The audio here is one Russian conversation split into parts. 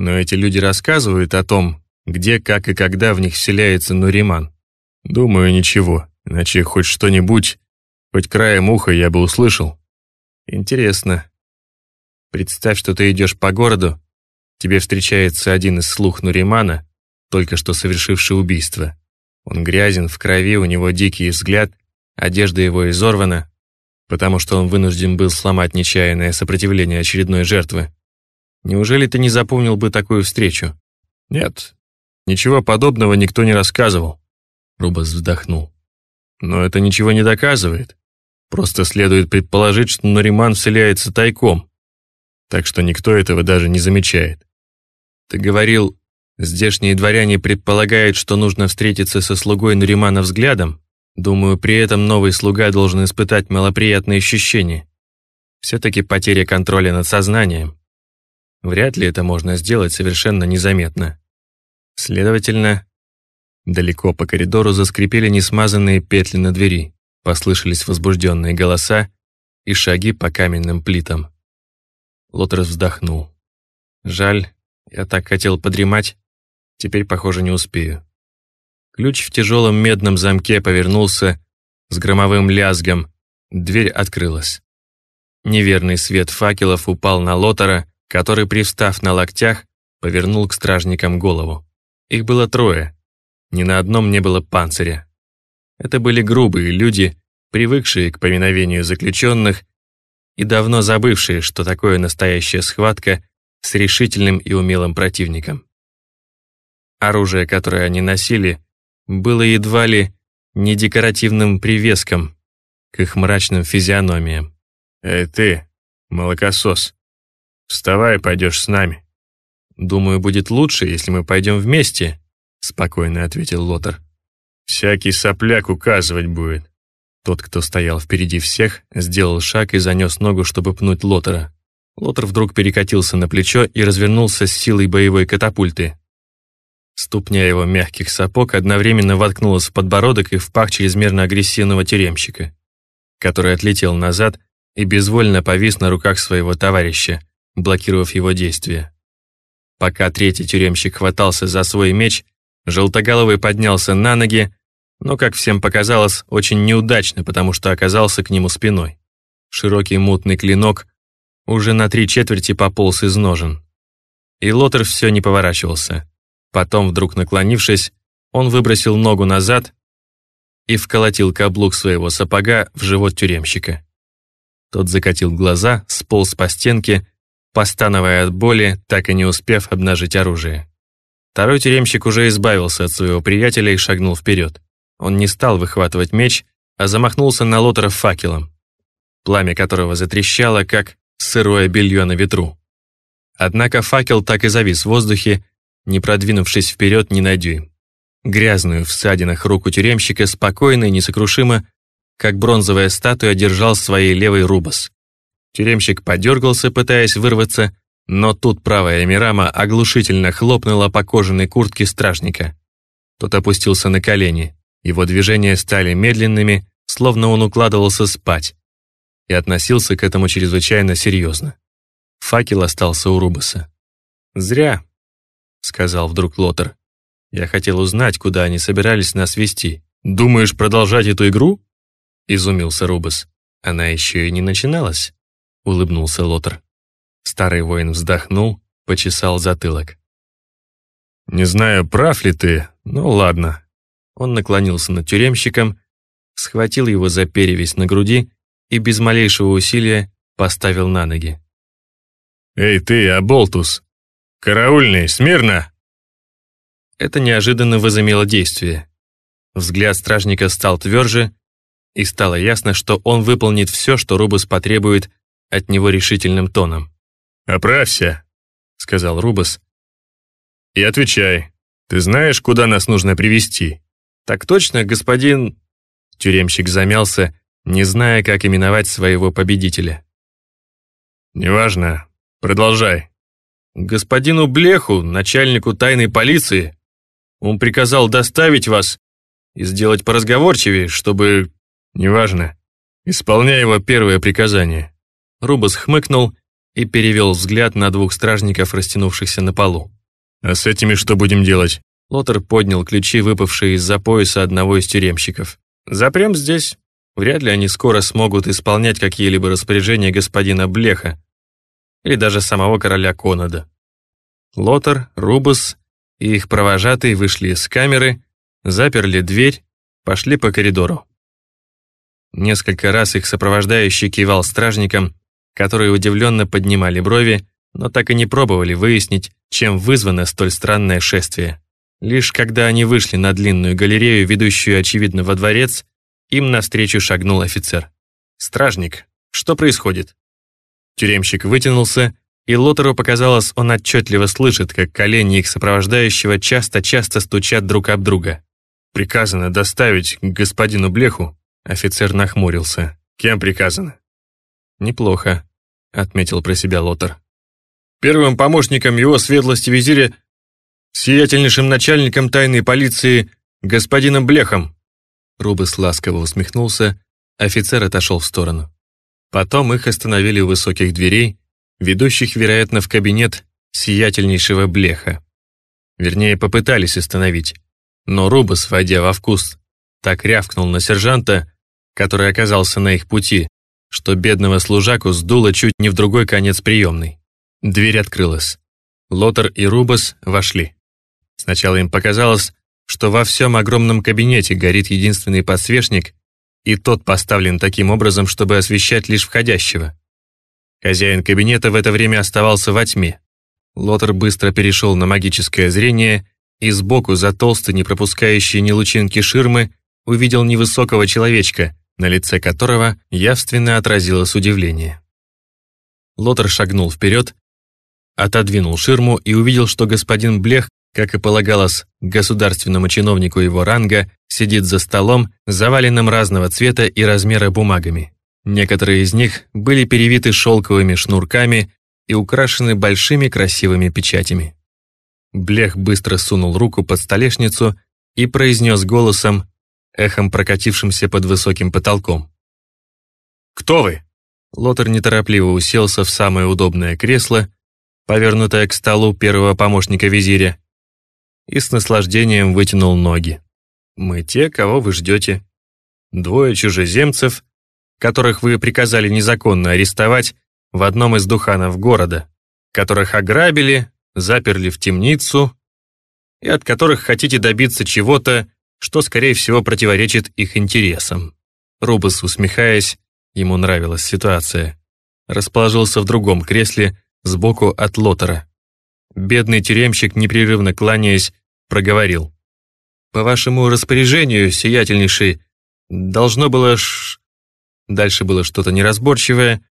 Но эти люди рассказывают о том, где, как и когда в них вселяется Нуриман. Думаю, ничего, иначе хоть что-нибудь, хоть краем уха я бы услышал. Интересно. Представь, что ты идешь по городу, тебе встречается один из слух Нуримана, только что совершивший убийство. Он грязен, в крови, у него дикий взгляд, одежда его изорвана, потому что он вынужден был сломать нечаянное сопротивление очередной жертвы. Неужели ты не запомнил бы такую встречу? Нет, ничего подобного никто не рассказывал. Рубас вздохнул. Но это ничего не доказывает. Просто следует предположить, что Нариман вселяется тайком. Так что никто этого даже не замечает. Ты говорил, здешние дворяне предполагают, что нужно встретиться со слугой Наримана взглядом. Думаю, при этом новый слуга должен испытать малоприятные ощущения. Все-таки потеря контроля над сознанием. Вряд ли это можно сделать совершенно незаметно. Следовательно, далеко по коридору заскрипели несмазанные петли на двери, послышались возбужденные голоса и шаги по каменным плитам. Лотрес вздохнул. «Жаль, я так хотел подремать, теперь, похоже, не успею». Ключ в тяжелом медном замке повернулся с громовым лязгом, дверь открылась. Неверный свет факелов упал на Лотера, который, привстав на локтях, повернул к стражникам голову. Их было трое. Ни на одном не было панциря. Это были грубые люди, привыкшие к повиновению заключенных и давно забывшие, что такое настоящая схватка с решительным и умелым противником. Оружие, которое они носили, было едва ли не декоративным привеском к их мрачным физиономиям. «Эй ты, молокосос!» Вставай, пойдешь с нами». «Думаю, будет лучше, если мы пойдем вместе», — спокойно ответил Лотер. «Всякий сопляк указывать будет». Тот, кто стоял впереди всех, сделал шаг и занес ногу, чтобы пнуть Лотера. Лотер вдруг перекатился на плечо и развернулся с силой боевой катапульты. Ступня его мягких сапог одновременно воткнулась в подбородок и в пах чрезмерно агрессивного тюремщика, который отлетел назад и безвольно повис на руках своего товарища, блокировав его действия. Пока третий тюремщик хватался за свой меч, Желтоголовый поднялся на ноги, но, как всем показалось, очень неудачно, потому что оказался к нему спиной. Широкий мутный клинок уже на три четверти пополз из ножен. И Лотер все не поворачивался. Потом, вдруг наклонившись, он выбросил ногу назад и вколотил каблук своего сапога в живот тюремщика. Тот закатил глаза, сполз по стенке постановая от боли, так и не успев обнажить оружие. Второй тюремщик уже избавился от своего приятеля и шагнул вперед. Он не стал выхватывать меч, а замахнулся на Лотера факелом, пламя которого затрещало, как сырое белье на ветру. Однако факел так и завис в воздухе, не продвинувшись вперед ни на дюйм. Грязную в ссадинах руку тюремщика спокойно и несокрушимо, как бронзовая статуя, держал своей левой рубас. Тюремщик подергался, пытаясь вырваться, но тут правая Мирама оглушительно хлопнула по кожаной куртке стражника. Тот опустился на колени. Его движения стали медленными, словно он укладывался спать, и относился к этому чрезвычайно серьезно. Факел остался у Рубаса. «Зря», — сказал вдруг Лотер. «Я хотел узнать, куда они собирались нас вести. Думаешь продолжать эту игру?» — изумился Рубас. «Она еще и не начиналась». — улыбнулся Лотер. Старый воин вздохнул, почесал затылок. «Не знаю, прав ли ты, но ладно». Он наклонился над тюремщиком, схватил его за перевязь на груди и без малейшего усилия поставил на ноги. «Эй ты, Аболтус! Караульный, смирно!» Это неожиданно возымело действие. Взгляд стражника стал тверже, и стало ясно, что он выполнит все, что Рубус потребует от него решительным тоном. «Оправься», — сказал Рубас. «И отвечай. Ты знаешь, куда нас нужно привести? «Так точно, господин...» Тюремщик замялся, не зная, как именовать своего победителя. «Неважно. Продолжай». «Господину Блеху, начальнику тайной полиции, он приказал доставить вас и сделать поразговорчивее, чтобы...» «Неважно. Исполняй его первое приказание». Рубас хмыкнул и перевел взгляд на двух стражников, растянувшихся на полу. «А с этими что будем делать?» Лотер поднял ключи, выпавшие из-за пояса одного из тюремщиков. «Запрем здесь. Вряд ли они скоро смогут исполнять какие-либо распоряжения господина Блеха или даже самого короля Конада». Лотер, Рубус и их провожатые вышли из камеры, заперли дверь, пошли по коридору. Несколько раз их сопровождающий кивал стражникам, которые удивленно поднимали брови, но так и не пробовали выяснить, чем вызвано столь странное шествие. Лишь когда они вышли на длинную галерею, ведущую, очевидно, во дворец, им навстречу шагнул офицер. «Стражник, что происходит?» Тюремщик вытянулся, и Лотеру показалось, он отчетливо слышит, как колени их сопровождающего часто-часто стучат друг об друга. «Приказано доставить к господину Блеху», офицер нахмурился. «Кем приказано?» «Неплохо», — отметил про себя Лотер. «Первым помощником его светлости визиря сиятельнейшим начальником тайной полиции господином Блехом». Рубас ласково усмехнулся, офицер отошел в сторону. Потом их остановили у высоких дверей, ведущих, вероятно, в кабинет сиятельнейшего Блеха. Вернее, попытались остановить. Но Рубас, войдя во вкус, так рявкнул на сержанта, который оказался на их пути, что бедного служаку сдуло чуть не в другой конец приемной. Дверь открылась. Лотер и Рубас вошли. Сначала им показалось, что во всем огромном кабинете горит единственный подсвечник, и тот поставлен таким образом, чтобы освещать лишь входящего. Хозяин кабинета в это время оставался во тьме. Лотер быстро перешел на магическое зрение и сбоку, за толстой, не пропускающей ни лучинки ширмы, увидел невысокого человечка, на лице которого явственно отразилось удивление. Лотер шагнул вперед, отодвинул ширму и увидел, что господин Блех как и полагалось государственному чиновнику его ранга, сидит за столом, заваленным разного цвета и размера бумагами. Некоторые из них были перевиты шелковыми шнурками и украшены большими красивыми печатями. Блех быстро сунул руку под столешницу и произнес голосом, эхом прокатившимся под высоким потолком. «Кто вы?» Лотер неторопливо уселся в самое удобное кресло, повернутое к столу первого помощника визиря, и с наслаждением вытянул ноги. «Мы те, кого вы ждете. Двое чужеземцев, которых вы приказали незаконно арестовать в одном из духанов города, которых ограбили, заперли в темницу и от которых хотите добиться чего-то, что, скорее всего, противоречит их интересам». Рубас, усмехаясь, ему нравилась ситуация, расположился в другом кресле сбоку от Лотера. Бедный тюремщик, непрерывно кланяясь, проговорил. «По вашему распоряжению, сиятельнейший, должно было ш...» Дальше было что-то неразборчивое.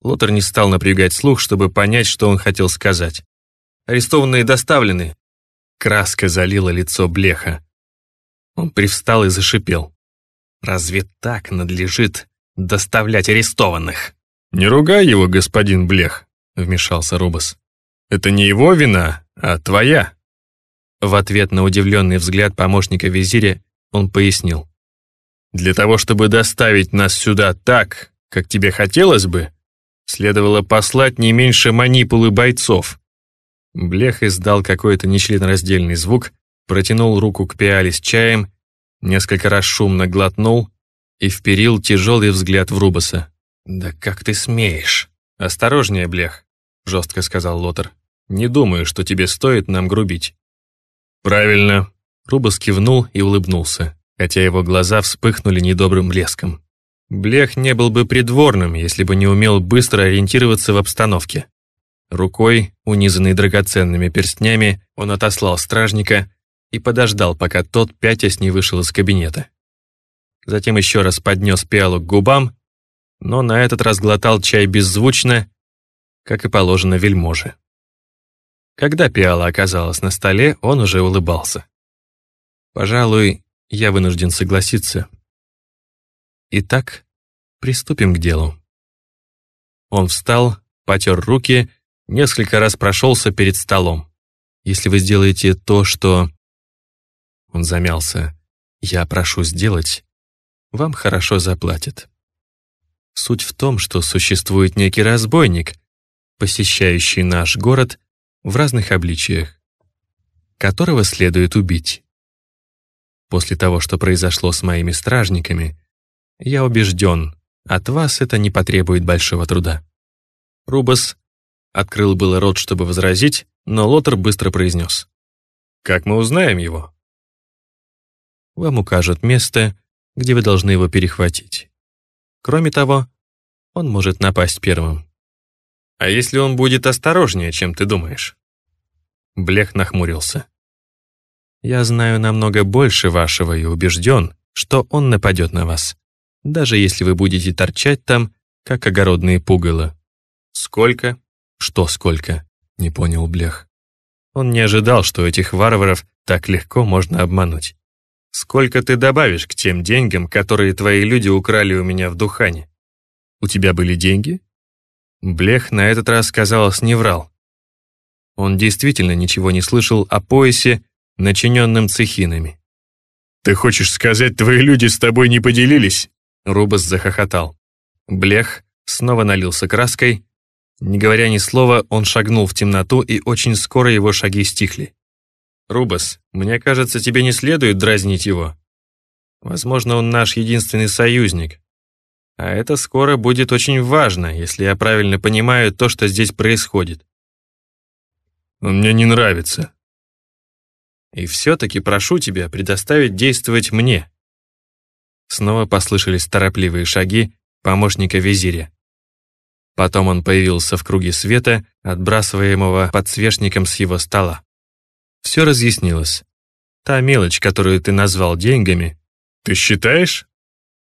Лотер не стал напрягать слух, чтобы понять, что он хотел сказать. «Арестованные доставлены». Краска залила лицо Блеха. Он привстал и зашипел. «Разве так надлежит доставлять арестованных?» «Не ругай его, господин Блех», — вмешался Рубас. Это не его вина, а твоя». В ответ на удивленный взгляд помощника визиря он пояснил. «Для того, чтобы доставить нас сюда так, как тебе хотелось бы, следовало послать не меньше манипулы бойцов». Блех издал какой-то нечленораздельный звук, протянул руку к пиале с чаем, несколько раз шумно глотнул и вперил тяжелый взгляд в Рубаса. «Да как ты смеешь?» «Осторожнее, Блех», — жестко сказал Лотер. «Не думаю, что тебе стоит нам грубить». «Правильно», — Рубас кивнул и улыбнулся, хотя его глаза вспыхнули недобрым блеском. Блех не был бы придворным, если бы не умел быстро ориентироваться в обстановке. Рукой, унизанной драгоценными перстнями, он отослал стражника и подождал, пока тот пятясь не вышел из кабинета. Затем еще раз поднес пиалу к губам, но на этот раз глотал чай беззвучно как и положено вельможе. Когда пиала оказалась на столе, он уже улыбался. Пожалуй, я вынужден согласиться. Итак, приступим к делу. Он встал, потер руки, несколько раз прошелся перед столом. Если вы сделаете то, что... Он замялся. Я прошу сделать, вам хорошо заплатят. Суть в том, что существует некий разбойник, посещающий наш город в разных обличиях, которого следует убить. После того, что произошло с моими стражниками, я убежден, от вас это не потребует большого труда. Рубас открыл было рот, чтобы возразить, но Лотер быстро произнес. «Как мы узнаем его?» «Вам укажут место, где вы должны его перехватить. Кроме того, он может напасть первым». «А если он будет осторожнее, чем ты думаешь?» Блех нахмурился. «Я знаю намного больше вашего и убежден, что он нападет на вас, даже если вы будете торчать там, как огородные пугало». «Сколько?» «Что сколько?» — не понял Блех. Он не ожидал, что этих варваров так легко можно обмануть. «Сколько ты добавишь к тем деньгам, которые твои люди украли у меня в Духане? У тебя были деньги?» Блех на этот раз, казалось, не врал. Он действительно ничего не слышал о поясе, начиненном цехинами. «Ты хочешь сказать, твои люди с тобой не поделились?» Рубас захохотал. Блех снова налился краской, не говоря ни слова, он шагнул в темноту, и очень скоро его шаги стихли. «Рубас, мне кажется, тебе не следует дразнить его. Возможно, он наш единственный союзник. А это скоро будет очень важно, если я правильно понимаю то, что здесь происходит». «Он мне не нравится». «И все-таки прошу тебя предоставить действовать мне». Снова послышались торопливые шаги помощника визиря. Потом он появился в круге света, отбрасываемого подсвечником с его стола. Все разъяснилось. Та мелочь, которую ты назвал деньгами... «Ты считаешь?»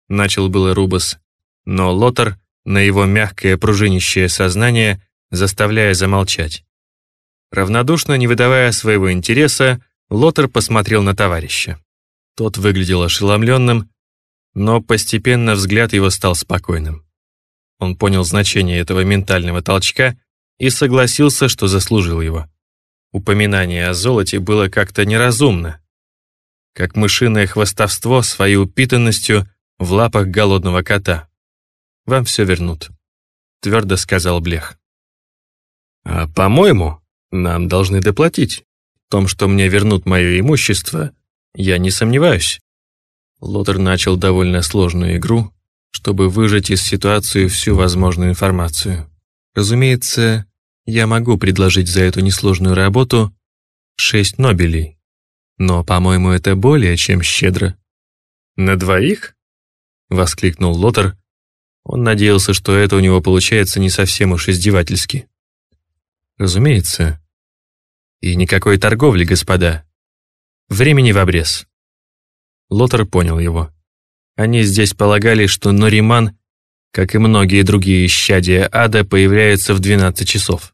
Начал было Рубас, но Лотар на его мягкое пружинищее сознание, заставляя замолчать. Равнодушно, не выдавая своего интереса, Лотар посмотрел на товарища. Тот выглядел ошеломленным, но постепенно взгляд его стал спокойным. Он понял значение этого ментального толчка и согласился, что заслужил его. Упоминание о золоте было как-то неразумно. Как мышиное хвостовство своей упитанностью в лапах голодного кота. «Вам все вернут», — твердо сказал Блех. «А, по-моему, нам должны доплатить. В том, что мне вернут мое имущество, я не сомневаюсь». Лотер начал довольно сложную игру, чтобы выжать из ситуации всю возможную информацию. Разумеется, я могу предложить за эту несложную работу шесть Нобелей, но, по-моему, это более чем щедро. «На двоих?» — воскликнул Лотер. Он надеялся, что это у него получается не совсем уж издевательски. «Разумеется. И никакой торговли, господа. Времени в обрез». Лотер понял его. Они здесь полагали, что Нориман, как и многие другие исчадия ада, появляется в 12 часов.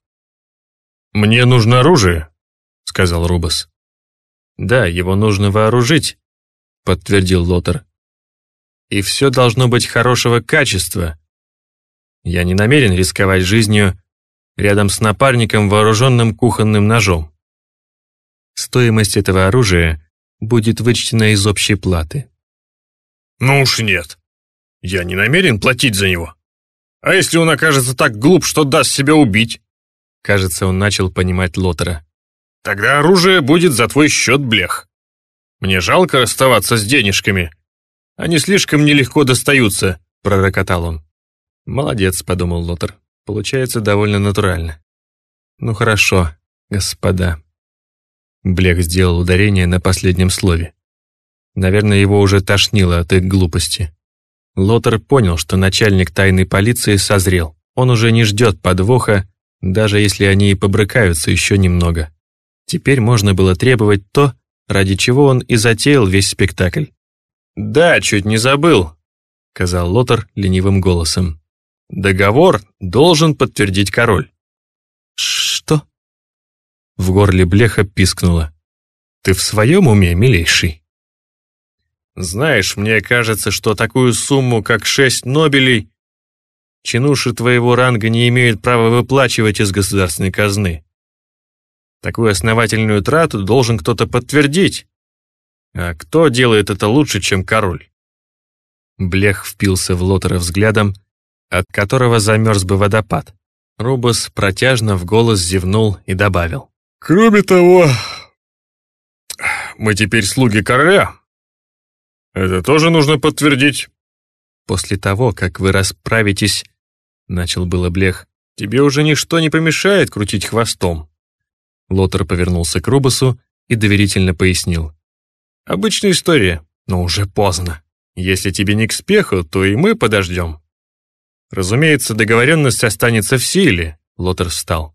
«Мне нужно оружие», — сказал Рубас. «Да, его нужно вооружить», — подтвердил Лотер. «И все должно быть хорошего качества. Я не намерен рисковать жизнью рядом с напарником, вооруженным кухонным ножом. Стоимость этого оружия будет вычтена из общей платы. Ну уж нет. Я не намерен платить за него. А если он окажется так глуп, что даст себя убить? Кажется, он начал понимать Лотера. Тогда оружие будет за твой счет, блех. Мне жалко расставаться с денежками. Они слишком нелегко достаются, пророкотал он. Молодец, подумал Лотер. Получается довольно натурально. Ну хорошо, господа. Блех сделал ударение на последнем слове. Наверное, его уже тошнило от их глупости. Лотер понял, что начальник тайной полиции созрел. Он уже не ждет подвоха, даже если они и побрыкаются еще немного. Теперь можно было требовать то, ради чего он и затеял весь спектакль. «Да, чуть не забыл», — сказал Лотер ленивым голосом. «Договор должен подтвердить король». «Что?» В горле Блеха пискнуло. «Ты в своем уме, милейший?» Знаешь, мне кажется, что такую сумму, как шесть Нобелей, чинуши твоего ранга не имеют права выплачивать из государственной казны. Такую основательную трату должен кто-то подтвердить. А кто делает это лучше, чем король? Блех впился в Лотера взглядом, от которого замерз бы водопад. Рубас протяжно в голос зевнул и добавил. «Кроме того, мы теперь слуги короля. Это тоже нужно подтвердить». «После того, как вы расправитесь...» — начал было Блех. «Тебе уже ничто не помешает крутить хвостом». Лотер повернулся к Рубасу и доверительно пояснил. «Обычная история, но уже поздно. Если тебе не к спеху, то и мы подождем». «Разумеется, договоренность останется в силе», — Лотер встал.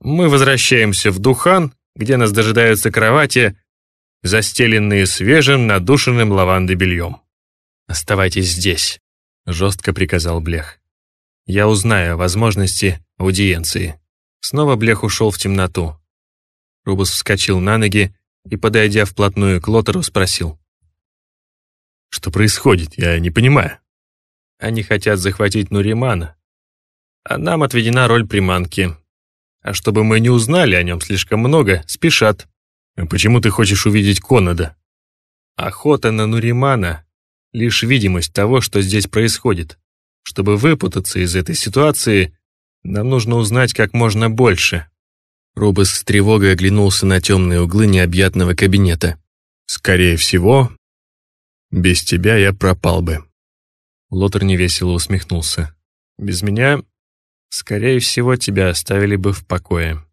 «Мы возвращаемся в Духан, где нас дожидаются кровати, застеленные свежим, надушенным лавандой бельем. Оставайтесь здесь», — жестко приказал Блех. «Я узнаю о возможности аудиенции». Снова Блех ушел в темноту. Рубус вскочил на ноги и, подойдя вплотную к Лотеру, спросил. «Что происходит? Я не понимаю». Они хотят захватить Нуримана, а нам отведена роль приманки. А чтобы мы не узнали о нем слишком много, спешат. А почему ты хочешь увидеть Конада? Охота на Нуримана — лишь видимость того, что здесь происходит. Чтобы выпутаться из этой ситуации, нам нужно узнать как можно больше. Рубас с тревогой оглянулся на темные углы необъятного кабинета. «Скорее всего, без тебя я пропал бы». Лотер невесело усмехнулся. «Без меня, скорее всего, тебя оставили бы в покое».